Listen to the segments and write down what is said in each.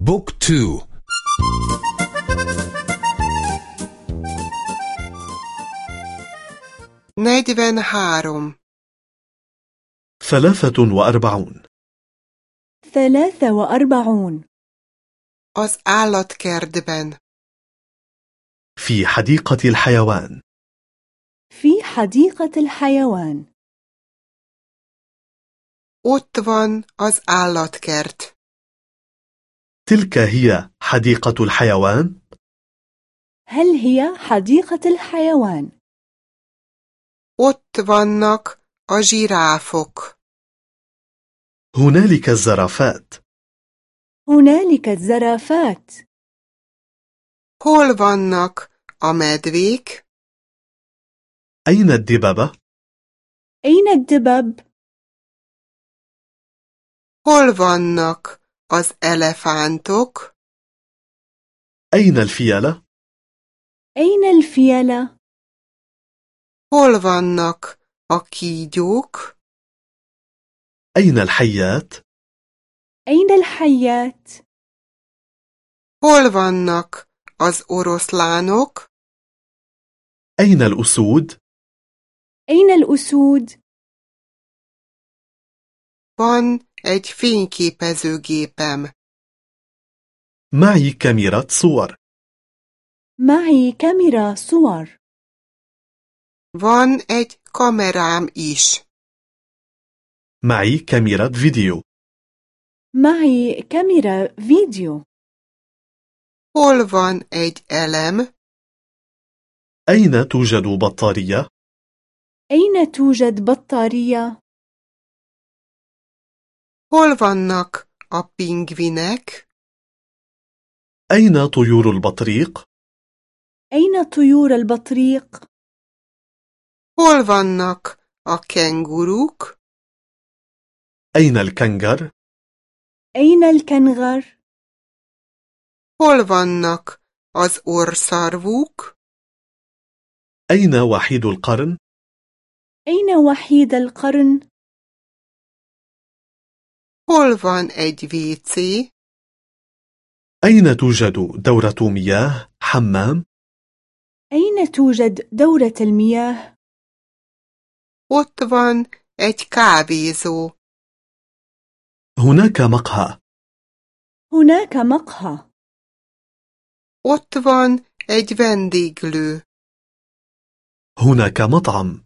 book two. negyvenhárom ثلاثة وأربعون. ثلاثة وأربعون. az állatkertben في حديقة الحيوان. في حديقة الحيوان. ott van az állatkert تلك هي حديقة الحيوان؟ هل هي حديقة الحيوان؟ ott vannak a zsiráfok هنالك الزرافات هنالك الزرافات hol vannak a medvék أين الدببة؟ أين الدبب؟ hol vannak az elefántok أين الفيلة؟ أين الفيلة؟ hol vannak a kígyók أين الحيات؟ أين الحيات؟ hol vannak az oroszlánok أين الأسود؟ أين الأسود؟ van egy fényképezőgépem. معي كاميرا صور معي كاميرا صور van egy kamerám is. معي كاميرا فيديو معي كاميرا فيديو hol van egy elem? أين توجد بطارية؟ أين توجد بطارية؟ Hol vannak a pingvinek أين طيور البطريق؟ أين طيور البطريق؟ hol vannak a kenguruk أين الكنغر؟ أين الكنغر؟ hol vannak az orszarvuk أين وحيد القرن؟ أين وحيد القرن؟ Hol van egy WC أين توجد دورة مياه؟ حمام؟ أين توجد دورة المياه؟ ott van egy kávézó هناك مقهى هناك مقهى ott van egy vendéglő هناك مطعم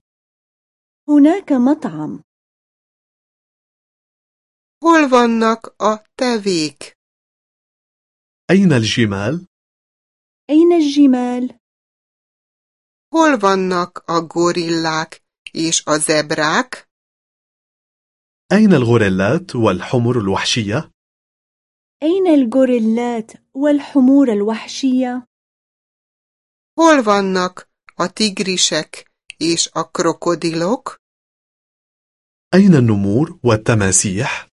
هناك مطعم hol vannak a tevék أين الجمال؟ أين الجمال؟ hol vannak a gorillák és a zebrák أين الغوريلات والحمر الوحشية؟ أين الغوريلات والحمور الوحشية؟ hol vannak a tigrisek és a krokodilok أين النمور والتماسيح؟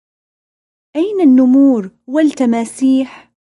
أين النمور والتماسيح؟